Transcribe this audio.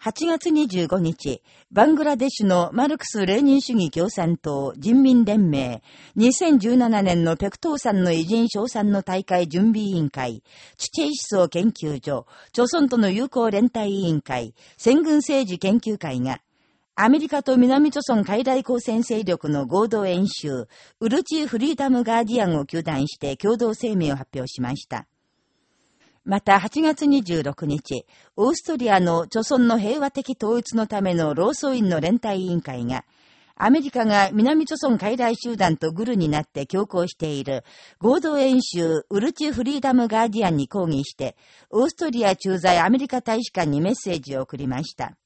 8月25日、バングラデシュのマルクス・レーニン主義共産党人民連盟、2017年のペクトーさんの偉人賞賛の大会準備委員会、チュチェイ思想研究所、朝鮮との友好連帯委員会、戦軍政治研究会が、アメリカと南朝鮮海外交戦勢力の合同演習、ウルチー・フリーダム・ガーディアンを求断して共同声明を発表しました。また8月26日、オーストリアの著村の平和的統一のための労組員の連帯委員会が、アメリカが南朝村海外集団とグルになって強行している合同演習ウルチフリーダムガーディアンに抗議して、オーストリア駐在アメリカ大使館にメッセージを送りました。